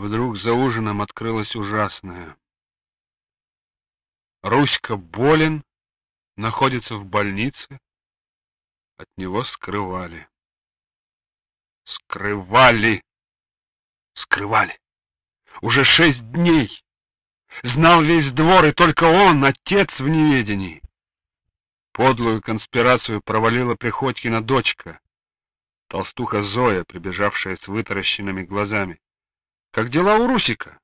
Вдруг за ужином открылось ужасное. Руська болен, находится в больнице, от него скрывали. Скрывали! Скрывали! Уже шесть дней! Знал весь двор, и только он, отец в неведении. Подлую конспирацию провалила Приходькина дочка, толстуха Зоя, прибежавшая с вытаращенными глазами. Как дела у Русика?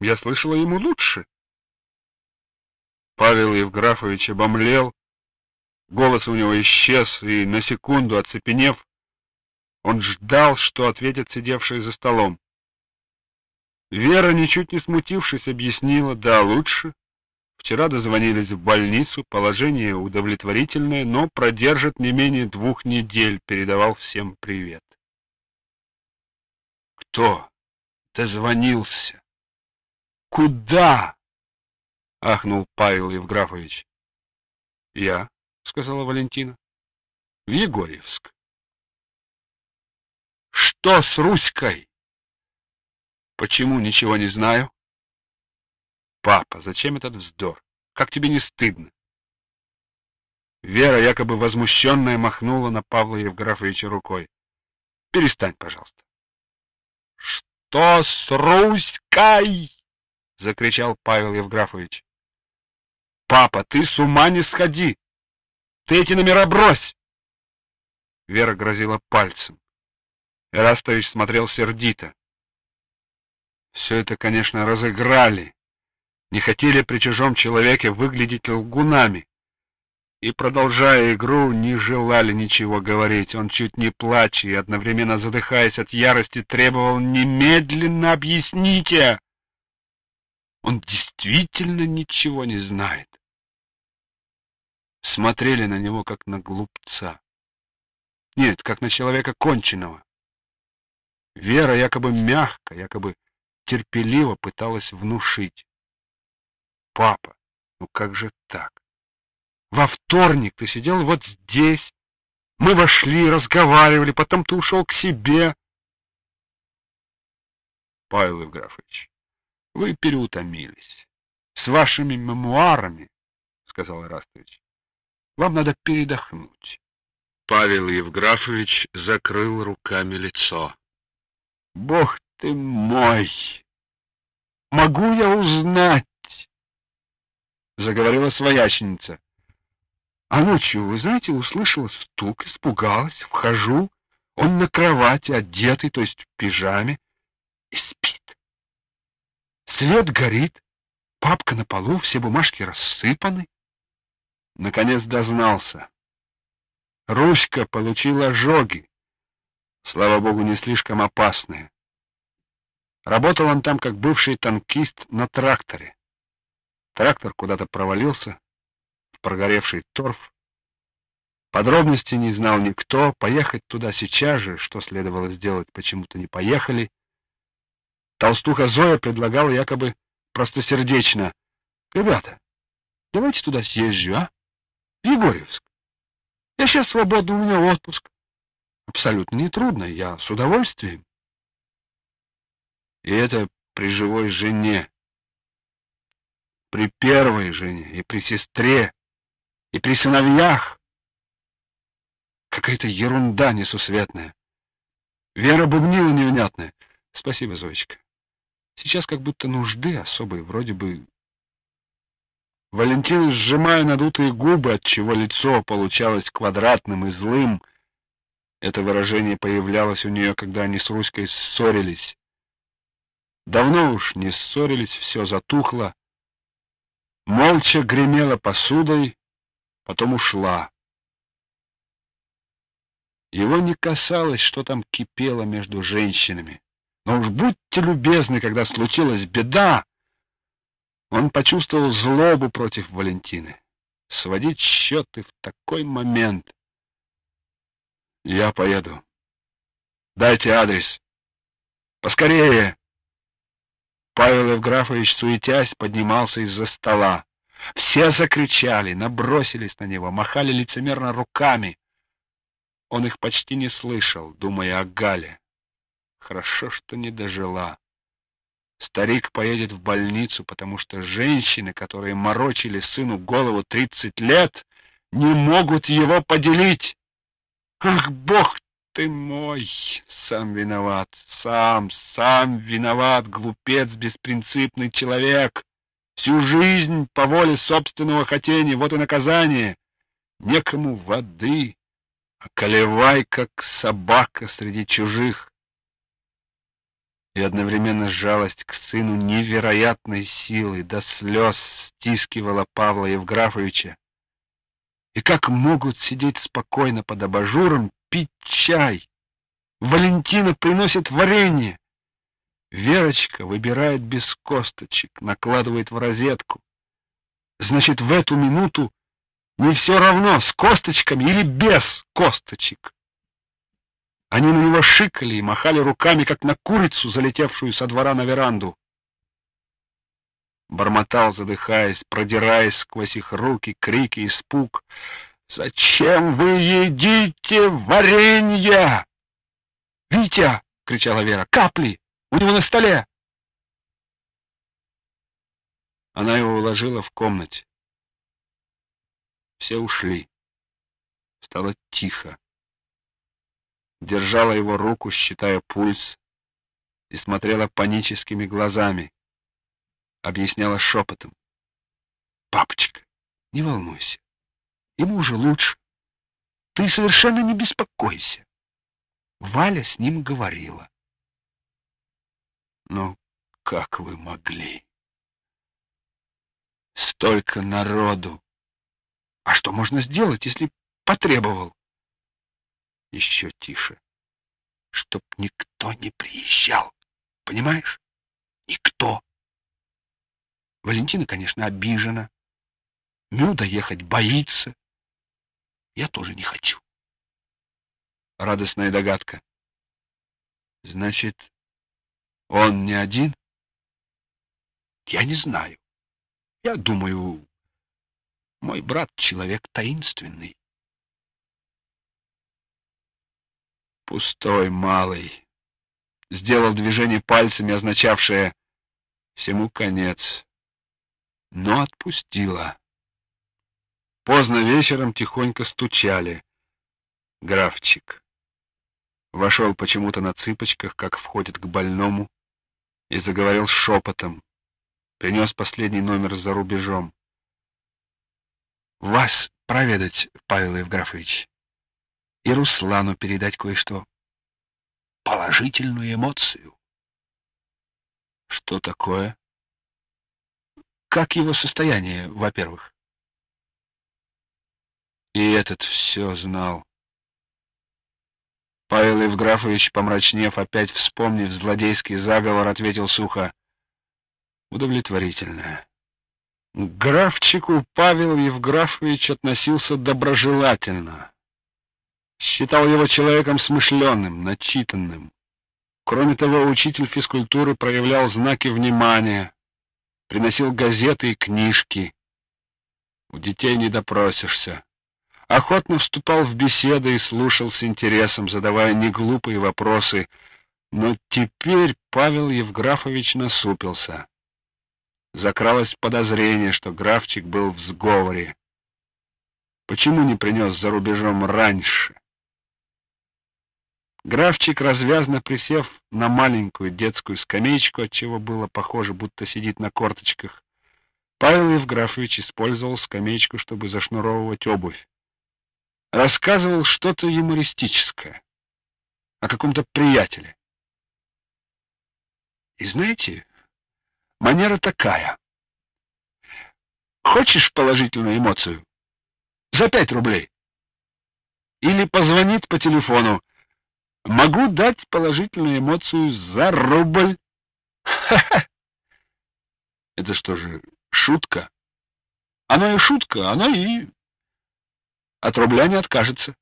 Я слышала, ему лучше. Павел Евграфович обомлел, голос у него исчез, и на секунду, оцепенев, он ждал, что ответит сидевший за столом. Вера, ничуть не смутившись, объяснила, да, лучше. Вчера дозвонились в больницу, положение удовлетворительное, но продержит не менее двух недель, передавал всем привет. Кто дозвонился? Куда? ахнул Павел Евграфович. Я, сказала Валентина. В Егорьевск. Что с Руськой? Почему ничего не знаю? Папа, зачем этот вздор? Как тебе не стыдно? Вера, якобы возмущенная, махнула на Павла Евграфовича рукой. Перестань, пожалуйста. Что с Руськой? закричал Павел Евграфович. Папа, ты с ума не сходи. Ты эти номера брось. Вера грозила пальцем. Эрастович смотрел сердито. Все это, конечно, разыграли. Не хотели при чужом человеке выглядеть лгунами. И, продолжая игру, не желали ничего говорить. Он чуть не плача и одновременно задыхаясь от ярости, требовал немедленно объясните. Он действительно ничего не знает. Смотрели на него, как на глупца. Нет, как на человека конченого. Вера якобы мягко, якобы терпеливо пыталась внушить. Папа, ну как же так? Во вторник ты сидел вот здесь. Мы вошли, разговаривали, потом ты ушел к себе. Павел Евграфович, вы переутомились. С вашими мемуарами, сказал Ирастович, вам надо передохнуть. Павел Евграфович закрыл руками лицо. Бог ты мой! Могу я узнать? Заговорила свояченица. А ночью, вы знаете, услышала стук, испугалась, вхожу, он на кровати, одетый, то есть в пижаме, и спит. Свет горит, папка на полу, все бумажки рассыпаны. Наконец дознался. Руська получила ожоги, слава богу, не слишком опасные. Работал он там как бывший танкист на тракторе. Трактор куда-то провалился прогоревший торф. Подробностей не знал никто, поехать туда сейчас же, что следовало сделать, почему-то не поехали. Толстуха Зоя предлагала якобы простосердечно: "Ребята, давайте туда съезжу, а? Егорьевск. Я сейчас свободный, у меня отпуск. Абсолютно не трудно, я с удовольствием. И это при живой жене. При первой жене и при сестре, и при сыновьях. Какая-то ерунда несусветная. Вера бубнила невнятная. Спасибо, Зоечка. Сейчас как будто нужды особой, вроде бы... Валентина, сжимая надутые губы, от чего лицо получалось квадратным и злым, это выражение появлялось у нее, когда они с Руськой ссорились. Давно уж не ссорились, все затухло. Молча гремела посудой, потом ушла. Его не касалось, что там кипело между женщинами. Но уж будьте любезны, когда случилась беда, он почувствовал злобу против Валентины. Сводить счеты в такой момент. Я поеду. Дайте адрес. Поскорее. Павел Евграфович, суетясь, поднимался из-за стола. Все закричали, набросились на него, махали лицемерно руками. Он их почти не слышал, думая о Гале. Хорошо, что не дожила. Старик поедет в больницу, потому что женщины, которые морочили сыну голову тридцать лет, не могут его поделить. Ах, бог ты мой! Сам виноват, сам, сам виноват, глупец, беспринципный человек. Всю жизнь по воле собственного хотения, вот и наказание. Некому воды, а колевай, как собака среди чужих. И одновременно жалость к сыну невероятной силы до слез стискивала Павла Евграфовича. И как могут сидеть спокойно под абажуром, пить чай? Валентина приносит варенье. Верочка выбирает без косточек, накладывает в розетку. Значит, в эту минуту не все равно, с косточками или без косточек. Они на него шикали и махали руками, как на курицу, залетевшую со двора на веранду. Бормотал, задыхаясь, продираясь сквозь их руки, крики, испуг. «Зачем вы едите варенье?» «Витя!» — кричала Вера. «Капли! У него на столе!» Она его уложила в комнате. Все ушли. Стало тихо. Держала его руку, считая пульс, и смотрела паническими глазами. Объясняла шепотом. «Папочка, не волнуйся. Ему уже лучше. Ты совершенно не беспокойся. Валя с ним говорила. Но как вы могли? Столько народу. А что можно сделать, если потребовал? Еще тише. Чтоб никто не приезжал. Понимаешь? Никто. Валентина, конечно, обижена. Мюда ехать боится. Я тоже не хочу. Радостная догадка. Значит, он не один? Я не знаю. Я думаю, мой брат — человек таинственный. Пустой малый. Сделал движение пальцами, означавшее «всему конец». Но отпустила. Поздно вечером тихонько стучали. Графчик. Вошел почему-то на цыпочках, как входит к больному, и заговорил шепотом. Принес последний номер за рубежом. Вас проведать, Павел Евграфович, и Руслану передать кое-что. Положительную эмоцию. Что такое? Как его состояние, во-первых? И этот все знал. Павел Евграфович, помрачнев, опять вспомнив злодейский заговор, ответил сухо. Удовлетворительно. К графчику Павел Евграфович относился доброжелательно. Считал его человеком смышленым, начитанным. Кроме того, учитель физкультуры проявлял знаки внимания, приносил газеты и книжки. У детей не допросишься. Охотно вступал в беседы и слушал с интересом, задавая неглупые вопросы, но теперь Павел Евграфович насупился закралось подозрение, что графчик был в сговоре. Почему не принес за рубежом раньше? Графчик, развязно присев на маленькую детскую скамеечку, отчего было похоже, будто сидит на корточках, Павел Евграфович использовал скамеечку, чтобы зашнуровывать обувь. Рассказывал что-то юмористическое о каком-то приятеле. И знаете, Манера такая. Хочешь положительную эмоцию? За пять рублей. Или позвонит по телефону. Могу дать положительную эмоцию за рубль. Ха-ха! Это что же, шутка? Оно и шутка, оно и... От рубля не откажется.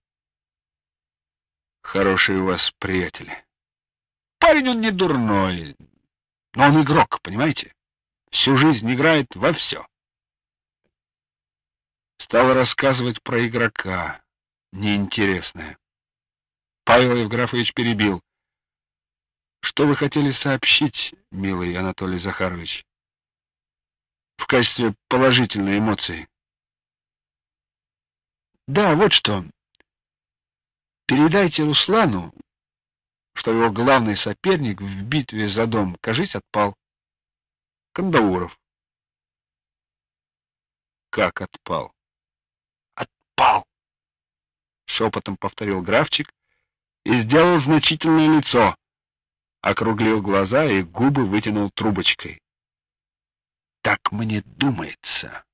Хорошие у вас приятели. Парень он не дурной, но он игрок, понимаете? Всю жизнь играет во все. Стал рассказывать про игрока. Неинтересное. Павел Евграфович перебил. Что вы хотели сообщить, милый Анатолий Захарович? В качестве положительной эмоции. Да, вот что. Передайте Руслану, что его главный соперник в битве за дом, кажись, отпал. Кандауров. Как отпал? Отпал! Шепотом повторил графчик и сделал значительное лицо, округлил глаза и губы вытянул трубочкой. Так мне думается.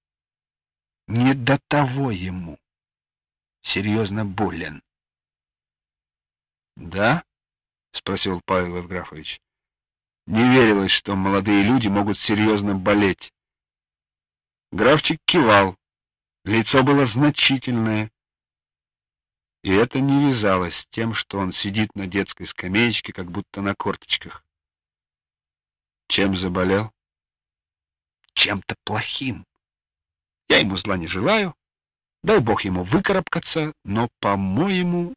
Не до того ему. Серьезно болен. Да? спросил Павел Евграфович. Не верилось, что молодые люди могут серьезно болеть. Графчик кивал. Лицо было значительное. И это не вязалось с тем, что он сидит на детской скамеечке, как будто на корточках. Чем заболел? Чем-то плохим. Я ему зла не желаю. Дай бог ему выкарабкаться, но, по-моему,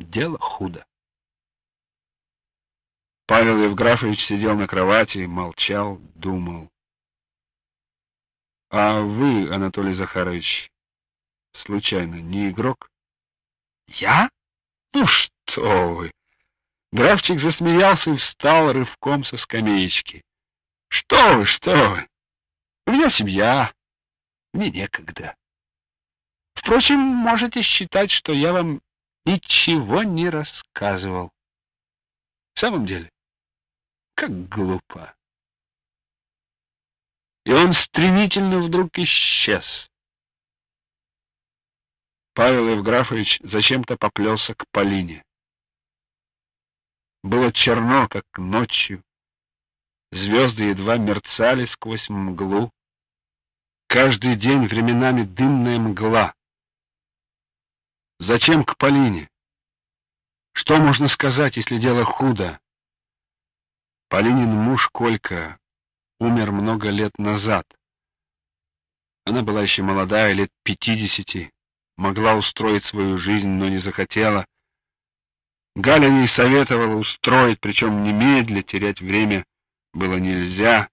дело худо. Павел Евграфович сидел на кровати, молчал, думал. А вы, Анатолий Захарович, случайно не игрок? Я? Ну что вы? Графчик засмеялся и встал рывком со скамеечки. Что вы, что вы? У меня семья. Мне некогда. Впрочем, можете считать, что я вам ничего не рассказывал. В самом деле, как глупо. И он стремительно вдруг исчез. Павел Евграфович зачем-то поплелся к Полине. Было черно, как ночью. Звезды едва мерцали сквозь мглу. Каждый день временами дымная мгла. Зачем к Полине? Что можно сказать, если дело худо? Полинин муж Колька умер много лет назад. Она была еще молодая, лет пятидесяти, могла устроить свою жизнь, но не захотела. Галя ей советовала устроить, причем немедля, терять время было нельзя.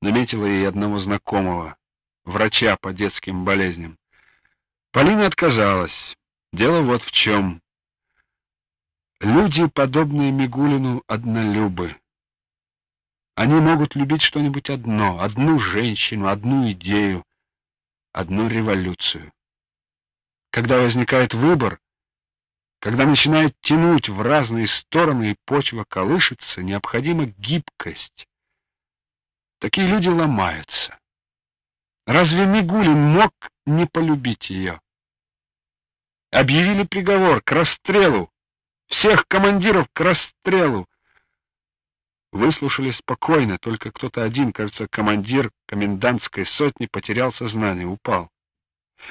Наметила ей одного знакомого, врача по детским болезням. Полина отказалась. Дело вот в чем. Люди, подобные Мигулину, однолюбы. Они могут любить что-нибудь одно, одну женщину, одну идею, одну революцию. Когда возникает выбор, когда начинает тянуть в разные стороны и почва колышется, необходима гибкость. Такие люди ломаются. Разве Мигулин мог не полюбить ее? Объявили приговор к расстрелу. Всех командиров к расстрелу. Выслушали спокойно, только кто-то один, кажется, командир комендантской сотни, потерял сознание, упал.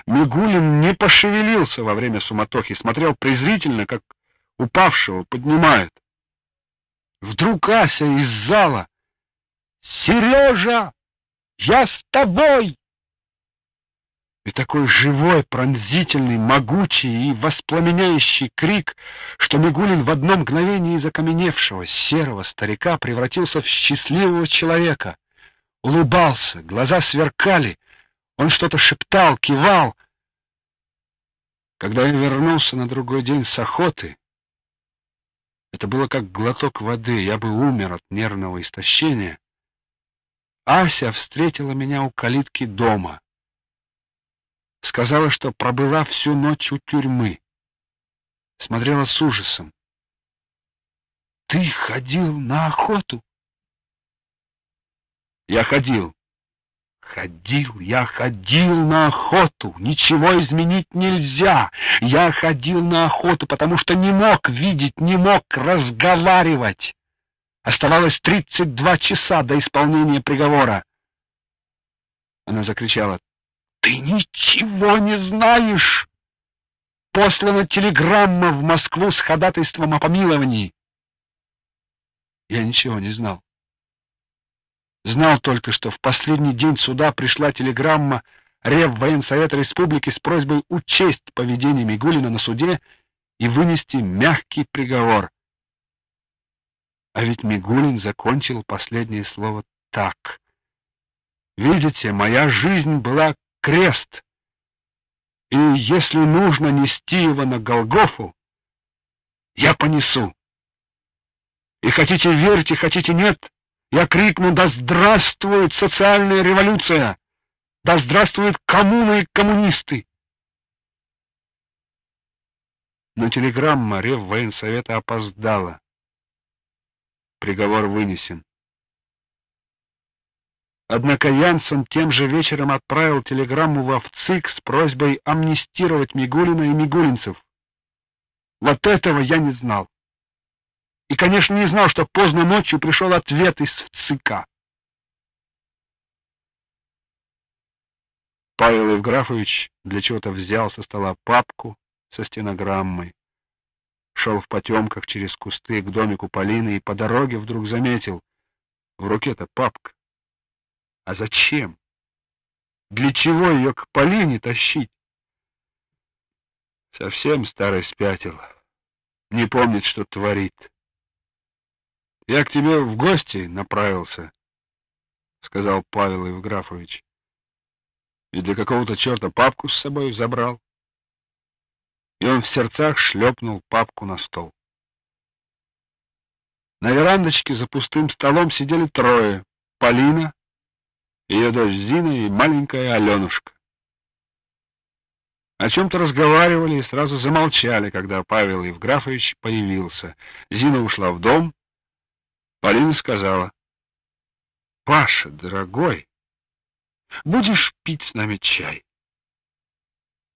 Мигулин не пошевелился во время суматохи, смотрел презрительно, как упавшего поднимают. Вдруг Ася из зала: "Сережа, я с тобой!" И такой живой, пронзительный, могучий и воспламеняющий крик, что Мигулин в одно мгновение из окаменевшего серого старика превратился в счастливого человека. Улыбался, глаза сверкали, он что-то шептал, кивал. Когда я вернулся на другой день с охоты, это было как глоток воды, я бы умер от нервного истощения. Ася встретила меня у калитки дома. Сказала, что пробыла всю ночь у тюрьмы. Смотрела с ужасом. Ты ходил на охоту? Я ходил. Ходил, я ходил на охоту. Ничего изменить нельзя. Я ходил на охоту, потому что не мог видеть, не мог разговаривать. Оставалось тридцать два часа до исполнения приговора. Она закричала: ты ничего не знаешь. Послана телеграмма в Москву с ходатайством о помиловании. Я ничего не знал. Знал только, что в последний день суда пришла телеграмма Рев Военсовета Республики с просьбой учесть поведение Мигулина на суде и вынести мягкий приговор. А ведь Мигулин закончил последнее слово так. Видите, моя жизнь была крест. И если нужно нести его на Голгофу, я понесу. И хотите верьте, хотите нет, я крикну «Да здравствует социальная революция! Да здравствуют коммуны и коммунисты!» Но телеграмма Рев военсовета опоздала. Приговор вынесен. Однако Янсен тем же вечером отправил телеграмму в ВЦИК с просьбой амнистировать Мигулина и мигулинцев. Вот этого я не знал. И, конечно, не знал, что поздно ночью пришел ответ из ВЦИКа. Павел Евграфович для чего-то взял со стола папку со стенограммой, шел в потемках через кусты к домику Полины и по дороге вдруг заметил, в руке-то папка. А зачем? Для чего ее к Полине тащить? Совсем старый спятил. Не помнит, что творит. Я к тебе в гости направился, — сказал Павел Евграфович. И для какого-то черта папку с собой забрал. И он в сердцах шлепнул папку на стол. На верандочке за пустым столом сидели трое — Полина, ее дочь Зина и маленькая Аленушка. О чем-то разговаривали и сразу замолчали, когда Павел Евграфович появился. Зина ушла в дом. Полина сказала, «Паша, дорогой, будешь пить с нами чай?»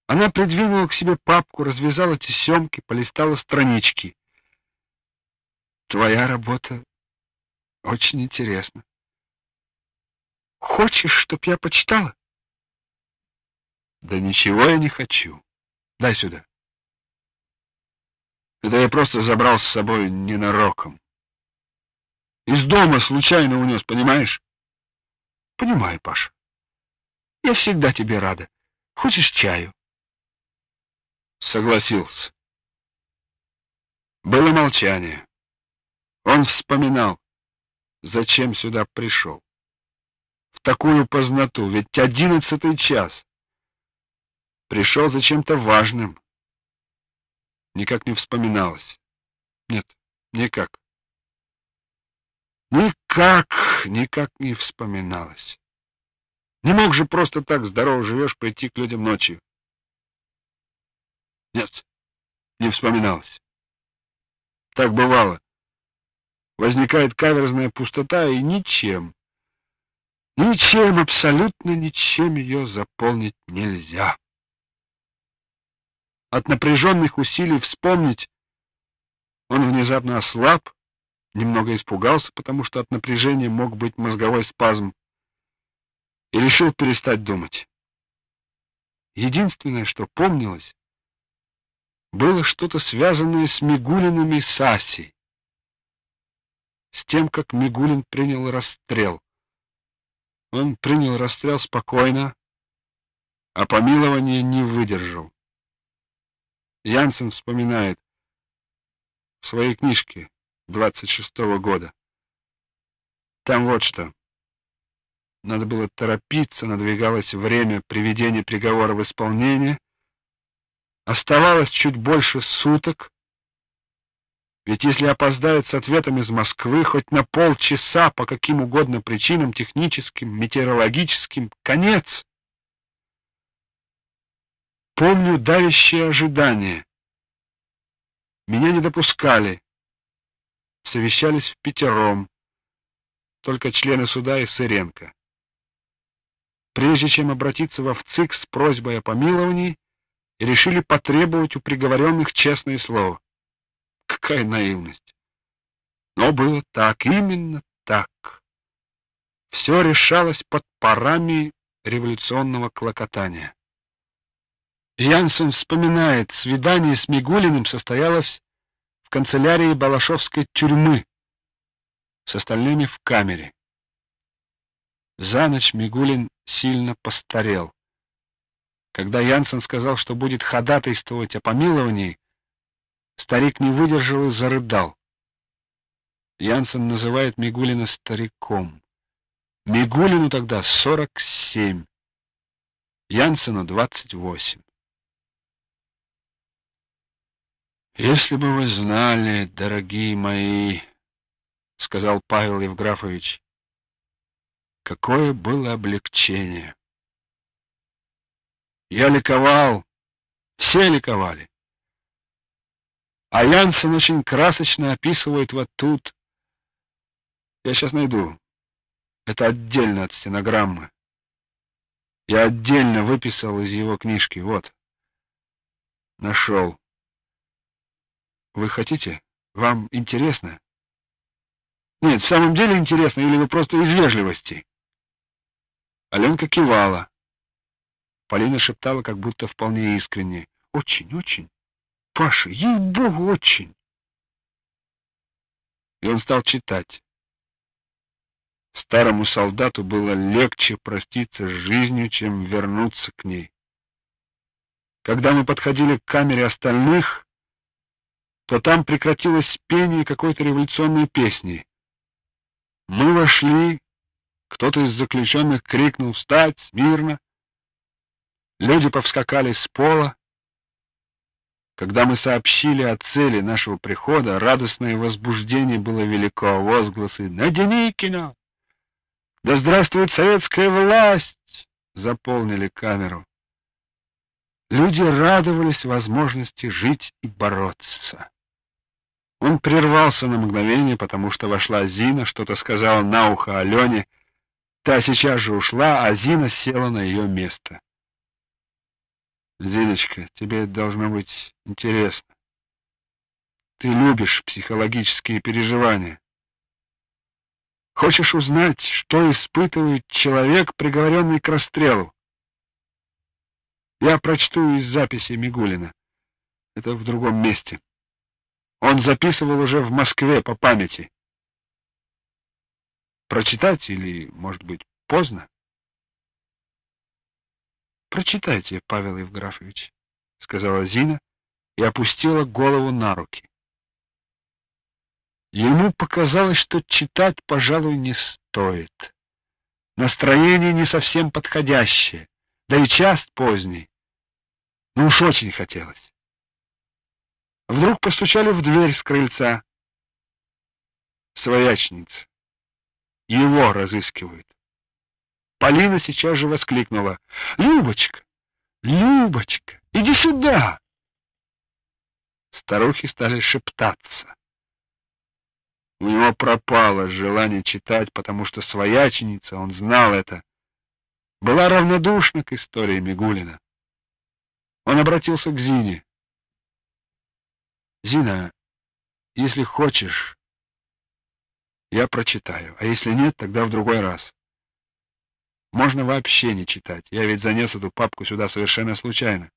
Она придвинула к себе папку, развязала тесемки, полистала странички. «Твоя работа очень интересна. Хочешь, чтоб я почитала? Да ничего я не хочу. Дай сюда. Это я просто забрал с собой ненароком. Из дома случайно унес, понимаешь? Понимаю, Паша. Я всегда тебе рада. Хочешь чаю? Согласился. Было молчание. Он вспоминал, зачем сюда пришел в такую познату, ведь одиннадцатый час. Пришел за чем-то важным. Никак не вспоминалось. Нет, никак. Никак, никак не вспоминалось. Не мог же просто так здорово живешь пойти к людям ночью. Нет, не вспоминалось. Так бывало. Возникает каверзная пустота, и ничем, Ничем, абсолютно ничем ее заполнить нельзя. От напряженных усилий вспомнить он внезапно ослаб, немного испугался, потому что от напряжения мог быть мозговой спазм, и решил перестать думать. Единственное, что помнилось, было что-то связанное с Мигулиным и Сасей, с тем, как Мигулин принял расстрел. Он принял расстрел спокойно, а помилование не выдержал. Янсен вспоминает в своей книжке 26-го года. Там вот что. Надо было торопиться, надвигалось время приведения приговора в исполнение. Оставалось чуть больше суток, ведь если опоздают с ответом из Москвы хоть на полчаса по каким угодно причинам, техническим, метеорологическим, конец. Помню давящее ожидание. Меня не допускали. Совещались в пятером. Только члены суда и Сыренко. Прежде чем обратиться во ВЦИК с просьбой о помиловании, решили потребовать у приговоренных честное слово. Какая наивность! Но было так, именно так. Все решалось под парами революционного клокотания. Янсен вспоминает, свидание с Мигулиным состоялось в канцелярии Балашовской тюрьмы, с остальными в камере. За ночь Мигулин сильно постарел. Когда Янсен сказал, что будет ходатайствовать о помиловании, Старик не выдержал и зарыдал. Янсен называет Мигулина стариком. Мигулину тогда 47, Янсену 28. Если бы вы знали, дорогие мои, сказал Павел Евграфович, какое было облегчение. Я ликовал, все ликовали. А Янсен очень красочно описывает вот тут. Я сейчас найду. Это отдельно от стенограммы. Я отдельно выписал из его книжки. Вот. Нашел. Вы хотите? Вам интересно? Нет, в самом деле интересно, или вы просто из вежливости? Аленка кивала. Полина шептала, как будто вполне искренне. Очень, очень. Паша, ей-богу, очень. И он стал читать. Старому солдату было легче проститься с жизнью, чем вернуться к ней. Когда мы подходили к камере остальных, то там прекратилось пение какой-то революционной песни. Мы вошли, кто-то из заключенных крикнул «Встать! Смирно!». Люди повскакали с пола. Когда мы сообщили о цели нашего прихода, радостное возбуждение было велико. Возгласы «На Деникина! Да здравствует советская власть!» заполнили камеру. Люди радовались возможности жить и бороться. Он прервался на мгновение, потому что вошла Зина, что-то сказала на ухо Алене. Та сейчас же ушла, а Зина села на ее место. Зиночка, тебе это должно быть интересно. Ты любишь психологические переживания. Хочешь узнать, что испытывает человек, приговоренный к расстрелу? Я прочту из записи Мигулина. Это в другом месте. Он записывал уже в Москве по памяти. Прочитать или, может быть, поздно? Прочитайте, Павел Евграфович, сказала Зина и опустила голову на руки. Ему показалось, что читать, пожалуй, не стоит. Настроение не совсем подходящее, да и час поздний. Но уж очень хотелось. Вдруг постучали в дверь с крыльца. Своячница. Его разыскивают. Полина сейчас же воскликнула. «Любочка! Любочка! Иди сюда!» Старухи стали шептаться. У него пропало желание читать, потому что свояченица, он знал это, была равнодушна к истории Мигулина. Он обратился к Зине. Зина, если хочешь, я прочитаю, а если нет, тогда в другой раз. Можно вообще не читать. Я ведь занес эту папку сюда совершенно случайно.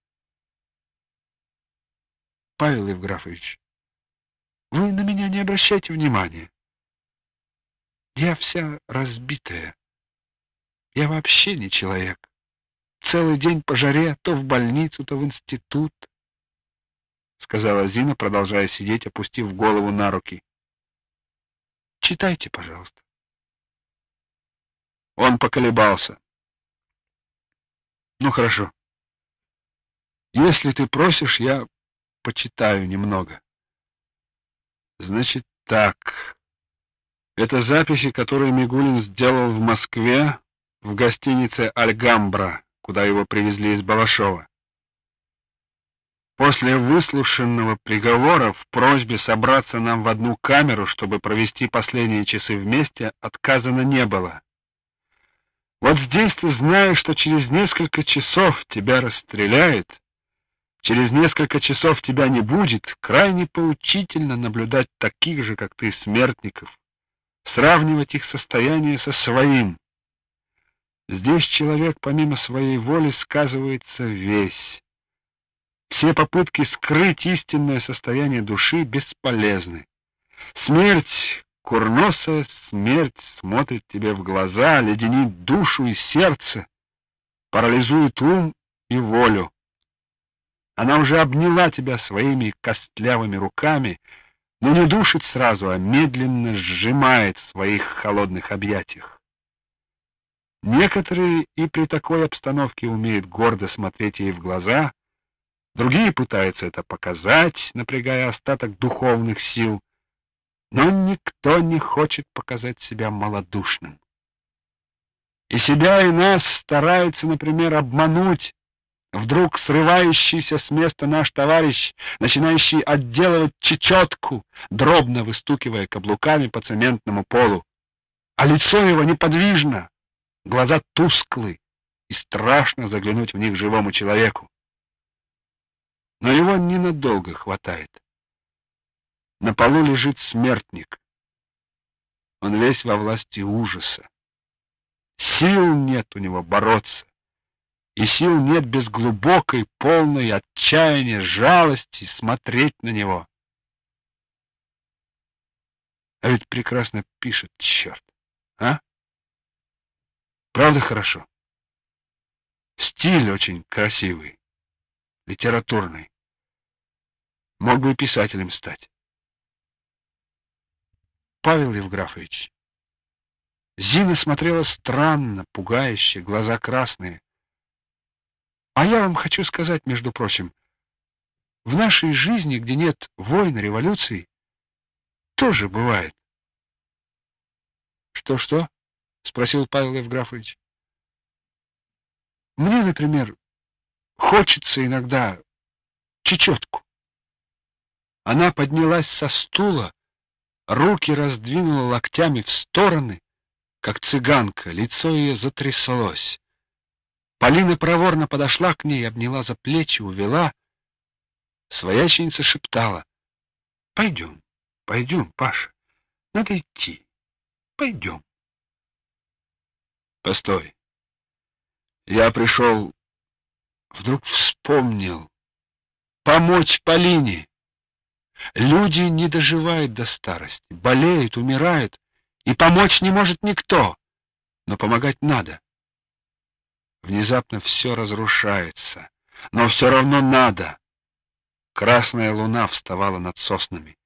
Павел Евграфович, вы на меня не обращайте внимания. Я вся разбитая. Я вообще не человек. Целый день по жаре, то в больницу, то в институт сказала Зина, продолжая сидеть, опустив голову на руки. Читайте, пожалуйста. Он поколебался. Ну хорошо. Если ты просишь, я почитаю немного. Значит так. Это записи, которые Мигулин сделал в Москве в гостинице Альгамбра, куда его привезли из Балашова. После выслушанного приговора в просьбе собраться нам в одну камеру, чтобы провести последние часы вместе, отказано не было. Вот здесь ты знаешь, что через несколько часов тебя расстреляют, через несколько часов тебя не будет, крайне поучительно наблюдать таких же, как ты, смертников, сравнивать их состояние со своим. Здесь человек помимо своей воли сказывается весь. Все попытки скрыть истинное состояние души бесполезны. Смерть, курносая смерть, смотрит тебе в глаза, леденит душу и сердце, парализует ум и волю. Она уже обняла тебя своими костлявыми руками, но не душит сразу, а медленно сжимает в своих холодных объятиях. Некоторые и при такой обстановке умеют гордо смотреть ей в глаза, другие пытаются это показать, напрягая остаток духовных сил, но никто не хочет показать себя малодушным. И себя, и нас старается, например, обмануть, Вдруг срывающийся с места наш товарищ, начинающий отделывать чечетку, дробно выстукивая каблуками по цементному полу. А лицо его неподвижно, глаза тусклы, и страшно заглянуть в них живому человеку. Но его ненадолго хватает. На полу лежит смертник. Он весь во власти ужаса. Сил нет у него бороться и сил нет без глубокой, полной отчаяния, жалости смотреть на него. А ведь прекрасно пишет, черт, а? Правда хорошо? Стиль очень красивый, литературный. Мог бы и писателем стать. Павел Евграфович. Зина смотрела странно, пугающе, глаза красные. А я вам хочу сказать, между прочим, в нашей жизни, где нет войн, революций, тоже бывает. Что-что? спросил Павел Евграфович. Мне, например, хочется иногда чечетку. Она поднялась со стула, руки раздвинула локтями в стороны, как цыганка, лицо ее затряслось. Полина проворно подошла к ней, обняла за плечи, увела. Свояченица шептала. — Пойдем, пойдем, Паша, надо идти. Пойдем. — Постой. Я пришел, вдруг вспомнил. Помочь Полине. Люди не доживают до старости, болеют, умирают, и помочь не может никто, но помогать надо. Внезапно все разрушается, но все равно надо. Красная луна вставала над соснами,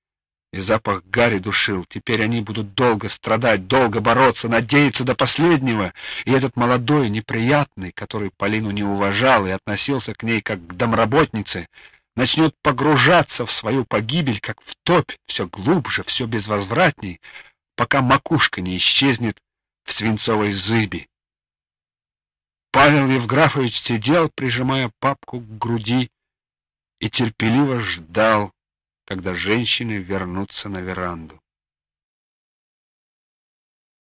и запах гари душил. Теперь они будут долго страдать, долго бороться, надеяться до последнего. И этот молодой, неприятный, который Полину не уважал и относился к ней как к домработнице, начнет погружаться в свою погибель, как в топь, все глубже, все безвозвратней, пока макушка не исчезнет в свинцовой зыби. Павел Евграфович сидел, прижимая папку к груди, и терпеливо ждал, когда женщины вернутся на веранду.